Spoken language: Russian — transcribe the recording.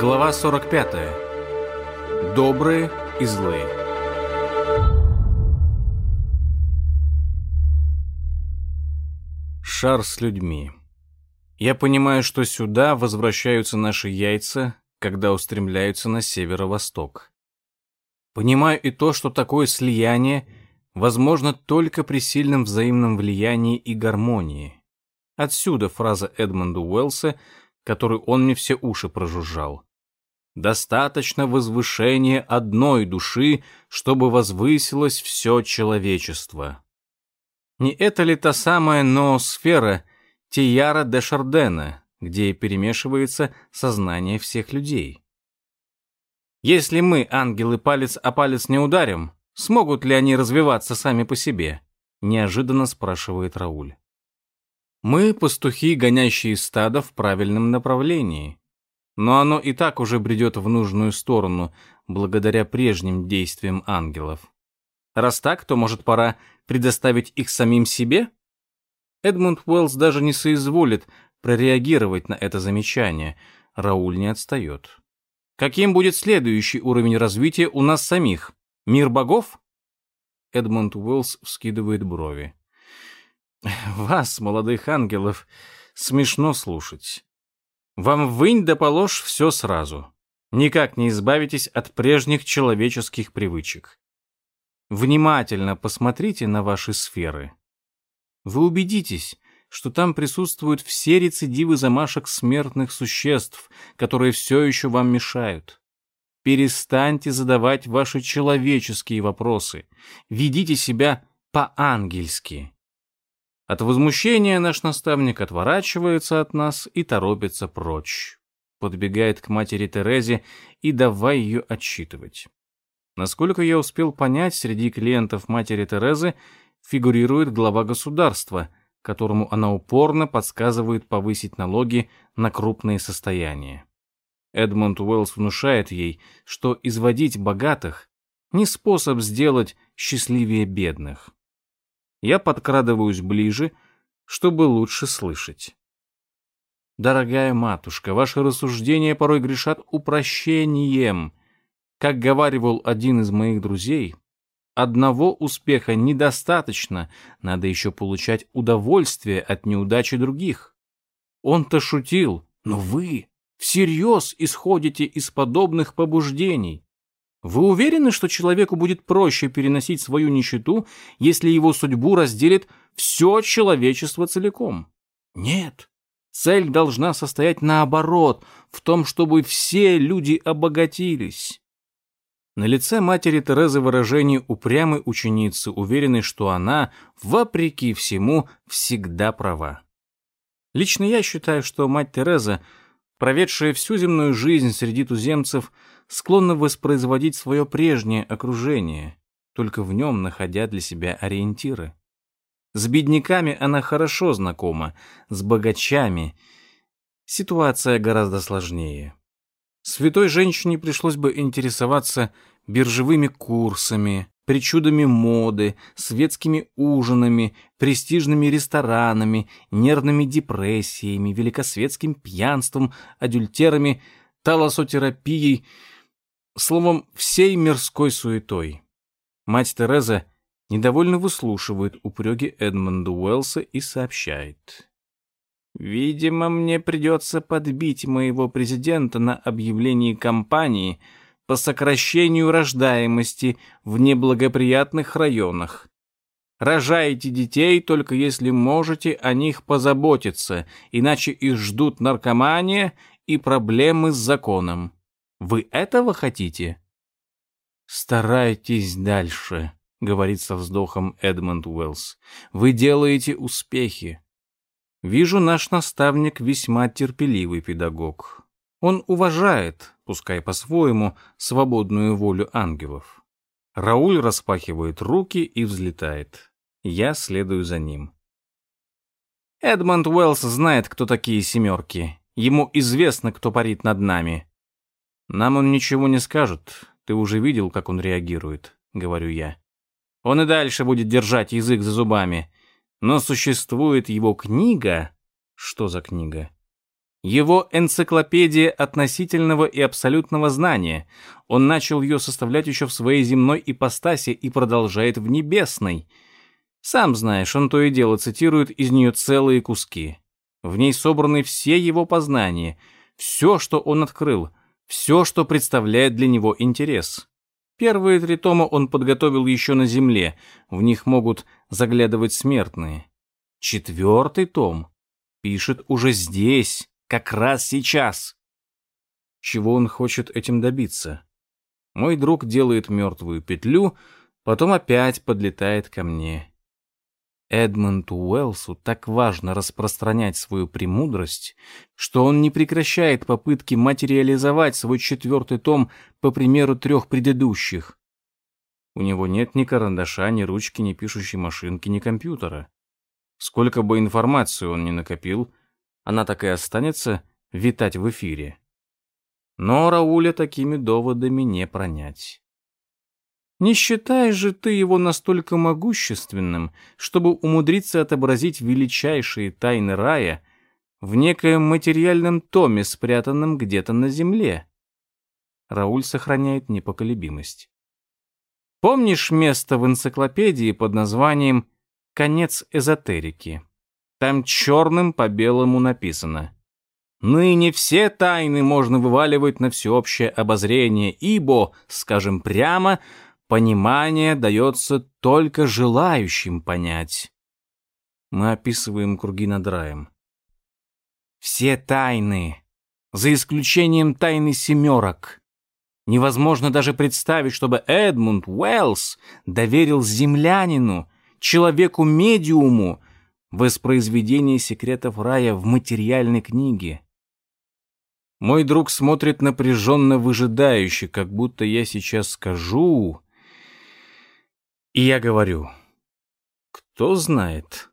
Глава 45. Добрые и злые. Шар с людьми. Я понимаю, что сюда возвращаются наши яйца, когда устремляются на северо-восток. Понимаю и то, что такое слияние возможно только при сильном взаимном влиянии и гармонии. Отсюда фраза Эдмонда Уэллса, которую он мне все уши прожужжал. Достаточно возвышения одной души, чтобы возвысилось все человечество. Не это ли та самая ноосфера Тияра де Шардена, где перемешивается сознание всех людей? Если мы, ангелы, палец о палец не ударим, смогут ли они развиваться сами по себе? Неожиданно спрашивает Рауль. Мы пастухи, гонящие стадо в правильном направлении но оно и так уже бредет в нужную сторону, благодаря прежним действиям ангелов. Раз так, то, может, пора предоставить их самим себе? Эдмунд Уэллс даже не соизволит прореагировать на это замечание. Рауль не отстает. Каким будет следующий уровень развития у нас самих? Мир богов? Эдмунд Уэллс вскидывает брови. Вас, молодых ангелов, смешно слушать. Вам вынь да положь все сразу. Никак не избавитесь от прежних человеческих привычек. Внимательно посмотрите на ваши сферы. Вы убедитесь, что там присутствуют все рецидивы замашек смертных существ, которые все еще вам мешают. Перестаньте задавать ваши человеческие вопросы. Ведите себя по-ангельски. От возмущения наш наставник отворачивается от нас и торопится прочь. Подбегает к матери Терезе и давай ее отчитывать. Насколько я успел понять, среди клиентов матери Терезы фигурирует глава государства, которому она упорно подсказывает повысить налоги на крупные состояния. Эдмонд Уэллс внушает ей, что изводить богатых не способ сделать счастливее бедных я подкрадываюсь ближе, чтобы лучше слышать. Дорогая матушка, ваши рассуждения порой грешат упрощением. Как говаривал один из моих друзей, одного успеха недостаточно, надо еще получать удовольствие от неудачи других. Он-то шутил, но вы всерьез исходите из подобных побуждений. Вы уверены, что человеку будет проще переносить свою нищету, если его судьбу разделит все человечество целиком? Нет. Цель должна состоять наоборот, в том, чтобы все люди обогатились. На лице матери Терезы выражение упрямой ученицы, уверенной, что она, вопреки всему, всегда права. Лично я считаю, что мать Тереза, проведшая всю земную жизнь среди туземцев, склонна воспроизводить свое прежнее окружение, только в нем находя для себя ориентиры. С бедняками она хорошо знакома, с богачами ситуация гораздо сложнее. Святой женщине пришлось бы интересоваться биржевыми курсами, причудами моды, светскими ужинами, престижными ресторанами, нервными депрессиями, великосветским пьянством, адюльтерами, талосотерапией — Словом, всей мирской суетой. Мать Тереза недовольно выслушивает упреки Эдмонда Уэллса и сообщает. «Видимо, мне придется подбить моего президента на объявлении кампании по сокращению рождаемости в неблагоприятных районах. Рожайте детей, только если можете о них позаботиться, иначе их ждут наркомания и проблемы с законом. Вы этого хотите? Старайтесь дальше, говорит со вздохом Эдмонд Уэллс. Вы делаете успехи. Вижу, наш наставник весьма терпеливый педагог. Он уважает, пускай по-своему, свободную волю ангелов. Рауль распахивает руки и взлетает. Я следую за ним. Эдмонд Уэллс знает, кто такие семерки. Ему известно, кто парит над нами. Нам он ничего не скажет. Ты уже видел, как он реагирует, говорю я. Он и дальше будет держать язык за зубами. Но существует его книга... Что за книга? Его энциклопедия относительного и абсолютного знания. Он начал ее составлять еще в своей земной ипостаси и продолжает в небесной. Сам знаешь, он то и дело цитирует из нее целые куски. В ней собраны все его познания, все, что он открыл, все, что представляет для него интерес. Первые три тома он подготовил еще на земле, в них могут заглядывать смертные. Четвертый том пишет уже здесь, как раз сейчас. Чего он хочет этим добиться? Мой друг делает мертвую петлю, потом опять подлетает ко мне. Эдмонду Уэллсу так важно распространять свою премудрость, что он не прекращает попытки материализовать свой четвертый том по примеру трех предыдущих. У него нет ни карандаша, ни ручки, ни пишущей машинки, ни компьютера. Сколько бы информации он ни накопил, она так и останется витать в эфире. Но Рауля такими доводами не пронять. Не считаешь же ты его настолько могущественным, чтобы умудриться отобразить величайшие тайны рая в некоем материальном томе, спрятанном где-то на земле? Рауль сохраняет непоколебимость. Помнишь место в энциклопедии под названием «Конец эзотерики»? Там черным по белому написано. Ныне все тайны можно вываливать на всеобщее обозрение, ибо, скажем прямо, понимание дается только желающим понять. Мы описываем круги над раем. Все тайны, за исключением тайны семерок. Невозможно даже представить, чтобы Эдмунд Уэллс доверил землянину, человеку-медиуму, воспроизведение секретов рая в материальной книге. Мой друг смотрит напряженно выжидающе, как будто я сейчас скажу... И я говорю, кто знает,